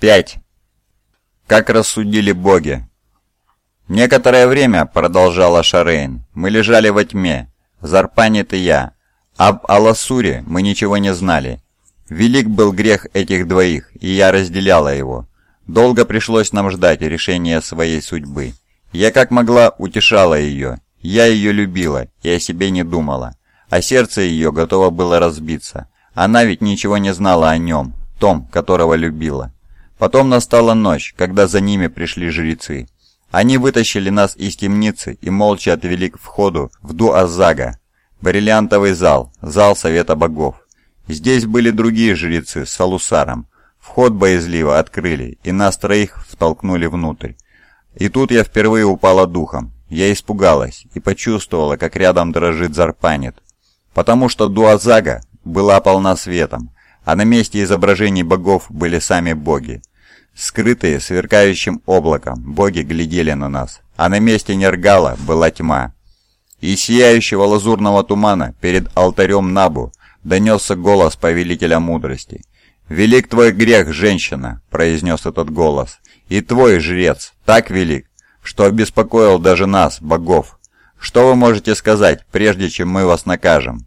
5. Как рассудили боги. Некоторое время, продолжала Шарейн, мы лежали во тьме, Зарпанит и я. Об Аласуре мы ничего не знали. Велик был грех этих двоих, и я разделяла его. Долго пришлось нам ждать решения своей судьбы. Я как могла утешала ее. Я ее любила и о себе не думала. А сердце ее готово было разбиться. Она ведь ничего не знала о нем, том, которого любила. Потом настала ночь, когда за ними пришли жрецы. Они вытащили нас из темницы и молча отвели к входу в Дуазага, бриллиантовый зал, зал Совета Богов. Здесь были другие жрецы с Салусаром. Вход боязливо открыли, и нас троих втолкнули внутрь. И тут я впервые упала духом. Я испугалась и почувствовала, как рядом дрожит Зарпанет. Потому что Дуазага была полна светом, а на месте изображений богов были сами боги. Скрытые сверкающим облаком, боги глядели на нас, а на месте Нергала была тьма. Из сияющего лазурного тумана перед алтарем Набу донесся голос повелителя мудрости. «Велик твой грех, женщина!» – произнес этот голос. «И твой жрец так велик, что обеспокоил даже нас, богов. Что вы можете сказать, прежде чем мы вас накажем?»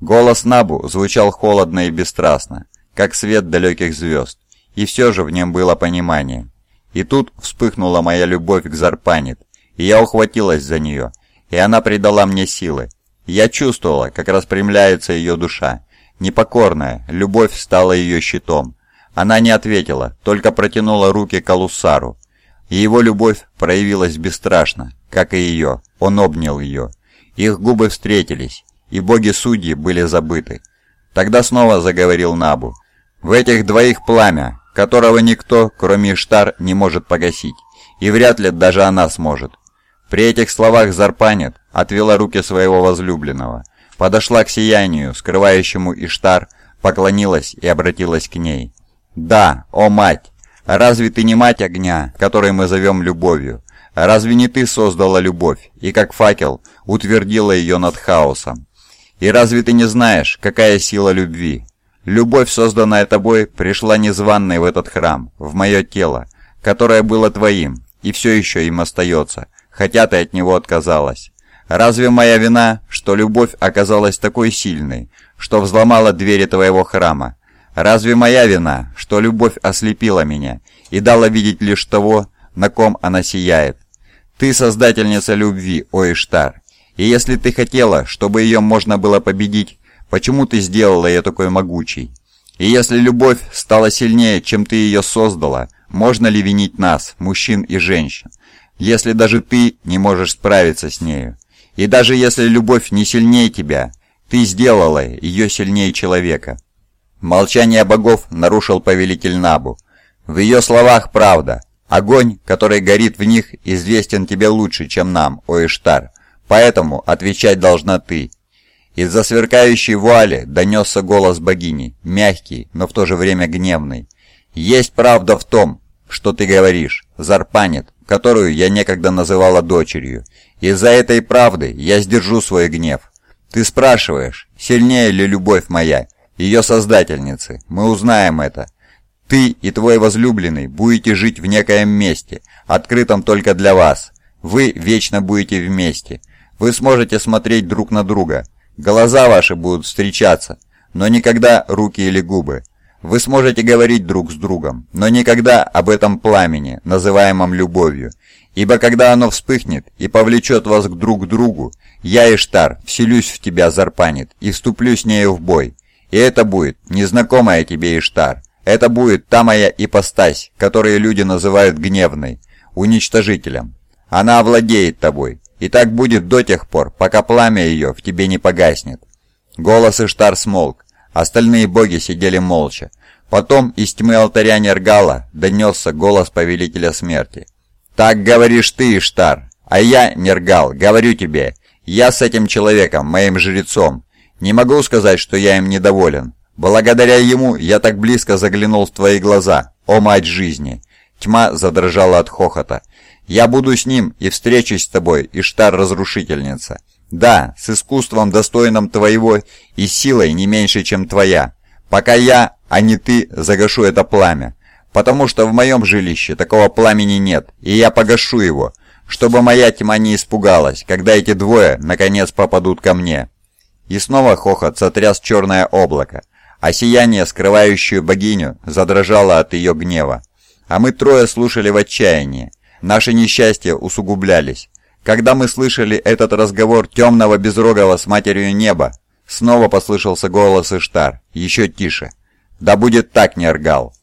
Голос Набу звучал холодно и бесстрастно, как свет далеких звезд и все же в нем было понимание. И тут вспыхнула моя любовь к Зарпанит, и я ухватилась за нее, и она придала мне силы. Я чувствовала, как распрямляется ее душа. Непокорная, любовь стала ее щитом. Она не ответила, только протянула руки к Алусару. И его любовь проявилась бесстрашно, как и ее. Он обнял ее. Их губы встретились, и боги-судьи были забыты. Тогда снова заговорил Набу. «В этих двоих пламя, которого никто, кроме Иштар, не может погасить, и вряд ли даже она сможет. При этих словах Зарпанет отвела руки своего возлюбленного, подошла к сиянию, скрывающему Иштар, поклонилась и обратилась к ней. «Да, о мать! Разве ты не мать огня, который мы зовем любовью? Разве не ты создала любовь и, как факел, утвердила ее над хаосом? И разве ты не знаешь, какая сила любви? Любовь, созданная тобой, пришла незваной в этот храм, в мое тело, которое было твоим, и все еще им остается, хотя ты от него отказалась. Разве моя вина, что любовь оказалась такой сильной, что взломала двери твоего храма? Разве моя вина, что любовь ослепила меня и дала видеть лишь того, на ком она сияет? Ты создательница любви, о Иштар, и если ты хотела, чтобы ее можно было победить, Почему ты сделала ее такой могучей? И если любовь стала сильнее, чем ты ее создала, можно ли винить нас, мужчин и женщин, если даже ты не можешь справиться с нею? И даже если любовь не сильнее тебя, ты сделала ее сильнее человека. Молчание богов нарушил повелитель Набу. В ее словах правда. Огонь, который горит в них, известен тебе лучше, чем нам, о Иштар. Поэтому отвечать должна ты. Из-за сверкающей вуали донесся голос богини, мягкий, но в то же время гневный. «Есть правда в том, что ты говоришь, Зарпанет, которую я некогда называла дочерью. Из-за этой правды я сдержу свой гнев. Ты спрашиваешь, сильнее ли любовь моя, ее создательницы, мы узнаем это. Ты и твой возлюбленный будете жить в некоем месте, открытом только для вас. Вы вечно будете вместе. Вы сможете смотреть друг на друга, Глаза ваши будут встречаться, но никогда руки или губы. Вы сможете говорить друг с другом, но никогда об этом пламени, называемом любовью. Ибо когда оно вспыхнет и повлечет вас к друг другу, я, Иштар, вселюсь в тебя, Зарпанит, и вступлю с нею в бой. И это будет незнакомая тебе Иштар. Это будет та моя ипостась, которую люди называют гневной, уничтожителем. Она овладеет тобой, и так будет до тех пор, пока пламя ее в тебе не погаснет». Голос Иштар смолк, остальные боги сидели молча. Потом из тьмы алтаря Нергала донесся голос Повелителя Смерти. «Так говоришь ты, Иштар, а я, Нергал, говорю тебе, я с этим человеком, моим жрецом, не могу сказать, что я им недоволен. Благодаря ему я так близко заглянул в твои глаза, о мать жизни!» Тьма задрожала от хохота. Я буду с ним и встречусь с тобой, Иштар-разрушительница. Да, с искусством, достойным твоего, и силой не меньше, чем твоя. Пока я, а не ты, загашу это пламя. потому что в моем жилище такого пламени нет, и я погашу его, чтобы моя тьма не испугалась, когда эти двое наконец попадут ко мне». И снова хохот сотряс черное облако, а сияние, скрывающее богиню, задрожало от ее гнева. А мы трое слушали в отчаянии. Наши несчастья усугублялись. Когда мы слышали этот разговор темного безрогого с матерью неба, снова послышался голос Иштар, еще тише. «Да будет так, Нергал!»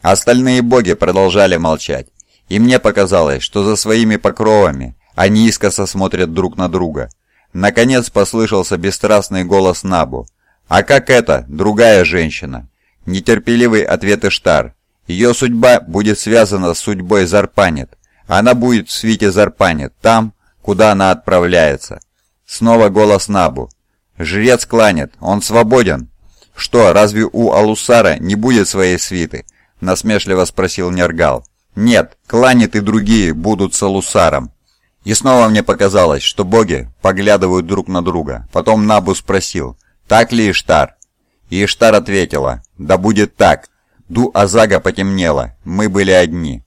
Остальные боги продолжали молчать, и мне показалось, что за своими покровами они искоса смотрят друг на друга. Наконец послышался бесстрастный голос Набу. «А как это, другая женщина?» Нетерпеливый ответ Иштар. «Ее судьба будет связана с судьбой Зарпанет. Она будет в свите Зарпанет, там, куда она отправляется». Снова голос Набу. «Жрец кланет, он свободен». «Что, разве у Алусара не будет своей свиты?» Насмешливо спросил Нергал. «Нет, кланет и другие будут с Алусаром». И снова мне показалось, что боги поглядывают друг на друга. Потом Набу спросил, «Так ли Иштар?» И Иштар ответила, «Да будет так». Ду Азага потемнело, мы были одни.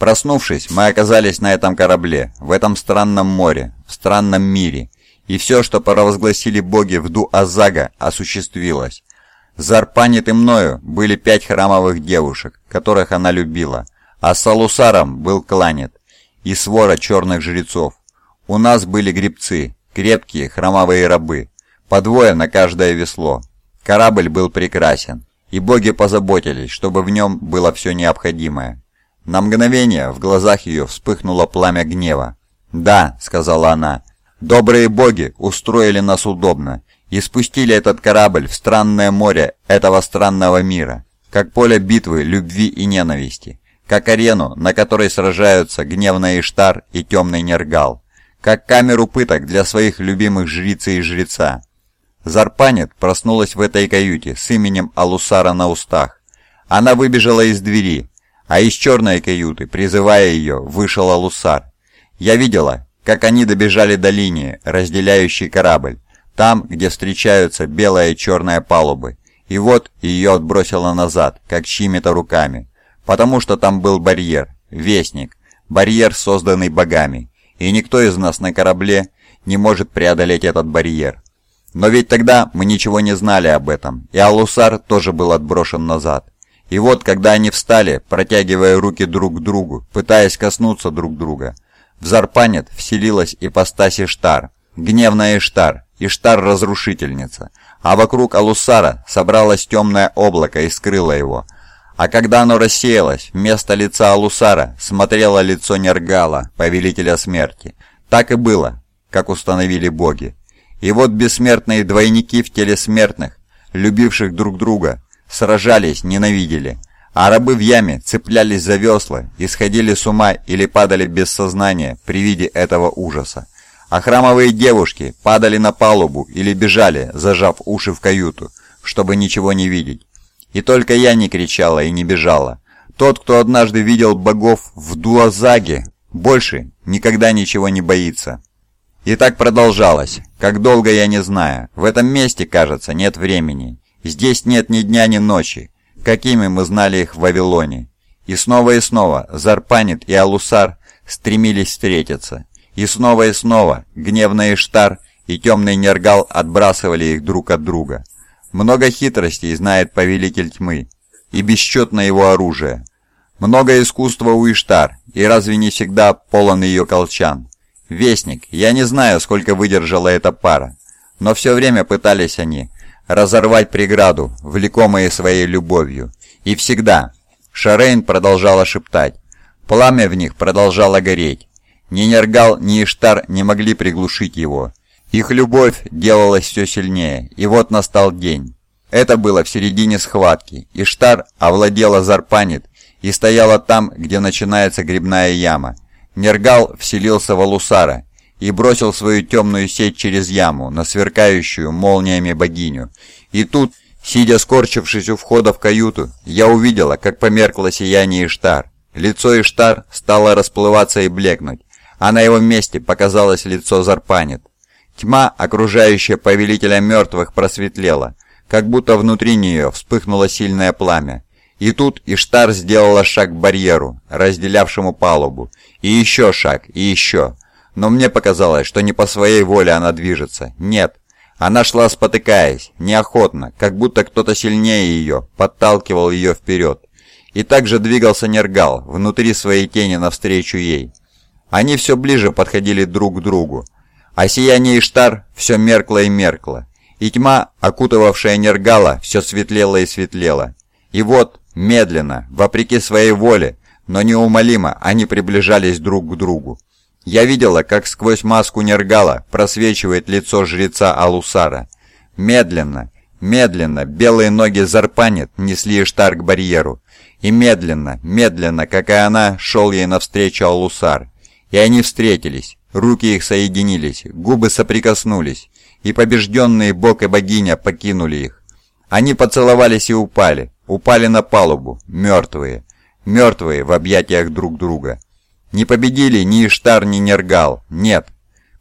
Проснувшись, мы оказались на этом корабле, в этом странном море, в странном мире, и все, что провозгласили боги в Ду Азага, осуществилось. Зарпанит и мною были пять храмовых девушек, которых она любила, а Салусаром был кланет и свора черных жрецов. У нас были гребцы, крепкие храмовые рабы, по двое на каждое весло. Корабль был прекрасен, и боги позаботились, чтобы в нем было все необходимое. На мгновение в глазах ее вспыхнуло пламя гнева. «Да», — сказала она, — «добрые боги устроили нас удобно и спустили этот корабль в странное море этого странного мира, как поле битвы любви и ненависти, как арену, на которой сражаются гневный Иштар и темный Нергал, как камеру пыток для своих любимых жрицы и жреца. Зарпанет проснулась в этой каюте с именем Алусара на устах. Она выбежала из двери, а из черной каюты, призывая ее, вышел Алусар. Я видела, как они добежали до линии, разделяющей корабль, там, где встречаются белая и черная палубы. И вот ее отбросило назад, как чьими-то руками. Потому что там был барьер, вестник, барьер, созданный богами. И никто из нас на корабле не может преодолеть этот барьер. Но ведь тогда мы ничего не знали об этом, и Алусар тоже был отброшен назад. И вот, когда они встали, протягивая руки друг к другу, пытаясь коснуться друг друга, в Зарпанет вселилась ипостась Иштар, гневная Иштар, Иштар-разрушительница, а вокруг Алусара собралось темное облако и скрыло его. А когда оно рассеялось, вместо лица Алусара смотрело лицо Нергала, повелителя смерти. Так и было, как установили боги. И вот бессмертные двойники в теле смертных, любивших друг друга, сражались, ненавидели, а рабы в яме цеплялись за весла, исходили с ума или падали без сознания при виде этого ужаса. А храмовые девушки падали на палубу или бежали, зажав уши в каюту, чтобы ничего не видеть. И только я не кричала и не бежала. Тот, кто однажды видел богов в Дуазаге, больше никогда ничего не боится. И так продолжалось. Как долго я не знаю. В этом месте, кажется, нет времени. Здесь нет ни дня, ни ночи. Какими мы знали их в Вавилоне. И снова и снова Зарпанит и Алусар стремились встретиться. И снова и снова гневный Иштар и темный Нергал отбрасывали их друг от друга. Много хитростей знает Повелитель Тьмы, и бесчетно его оружие. Много искусства у Иштар, и разве не всегда полон ее колчан? «Вестник, я не знаю, сколько выдержала эта пара, но все время пытались они разорвать преграду, влекомые своей любовью. И всегда...» Шарейн продолжала шептать. Пламя в них продолжало гореть. Ни Нергал, ни Иштар не могли приглушить его. Их любовь делалась все сильнее, и вот настал день. Это было в середине схватки. Иштар овладела Зарпанит и стояла там, где начинается грибная яма. Нергал вселился в Алусара и бросил свою темную сеть через яму на сверкающую молниями богиню. И тут, сидя скорчившись у входа в каюту, я увидела, как померкло сияние Иштар. Лицо Иштар стало расплываться и блекнуть, а на его месте показалось лицо Зарпанит. Тьма, окружающая повелителя мертвых, просветлела, как будто внутри нее вспыхнуло сильное пламя. И тут Иштар сделала шаг к барьеру, разделявшему палубу. И еще шаг, и еще. Но мне показалось, что не по своей воле она движется. Нет. Она шла спотыкаясь, неохотно, как будто кто-то сильнее ее, подталкивал ее вперед. И также двигался Нергал, внутри своей тени навстречу ей. Они все ближе подходили друг к другу. А сияние Иштар все меркло и меркло. И тьма, окутывавшая Нергала, все светлела и светлела. И вот, медленно, вопреки своей воле, но неумолимо, они приближались друг к другу. Я видела, как сквозь маску Нергала просвечивает лицо жреца Алусара. Медленно, медленно, белые ноги Зарпанет несли Иштар к барьеру. И медленно, медленно, как и она, шел ей навстречу Алусар. И они встретились, руки их соединились, губы соприкоснулись, и побежденные бог и богиня покинули их. Они поцеловались и упали, упали на палубу, мертвые, мертвые в объятиях друг друга. Не победили ни Иштар, ни Нергал, нет.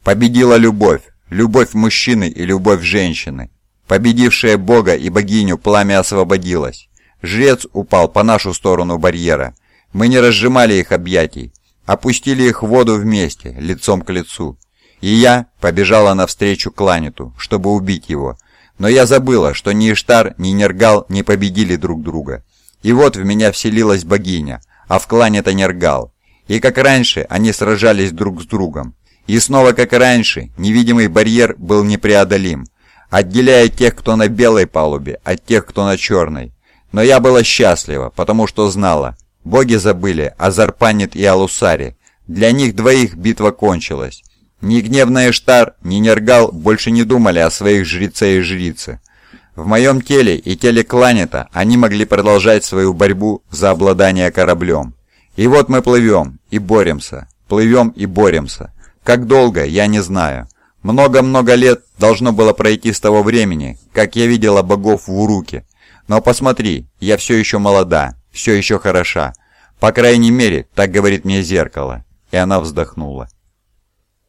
Победила любовь, любовь мужчины и любовь женщины. Победившая бога и богиню пламя освободилось. Жрец упал по нашу сторону барьера. Мы не разжимали их объятий, опустили их в воду вместе, лицом к лицу. И я побежала навстречу Кланету, чтобы убить его. Но я забыла, что ни Иштар, ни Нергал не победили друг друга. И вот в меня вселилась богиня, а в Кланета Нергал. И как раньше они сражались друг с другом. И снова как раньше невидимый барьер был непреодолим, отделяя тех, кто на белой палубе, от тех, кто на черной. Но я была счастлива, потому что знала. Боги забыли о Зарпанит и Алусаре. Для них двоих битва кончилась. Ни гневный Эштар, ни Нергал больше не думали о своих жреце и жрице. В моем теле и теле Кланета они могли продолжать свою борьбу за обладание кораблем. И вот мы плывем и боремся, плывем и боремся. Как долго, я не знаю. Много-много лет должно было пройти с того времени, как я видела богов в Уруке, но посмотри, я все еще молода, все еще хороша. По крайней мере, так говорит мне зеркало. И она вздохнула.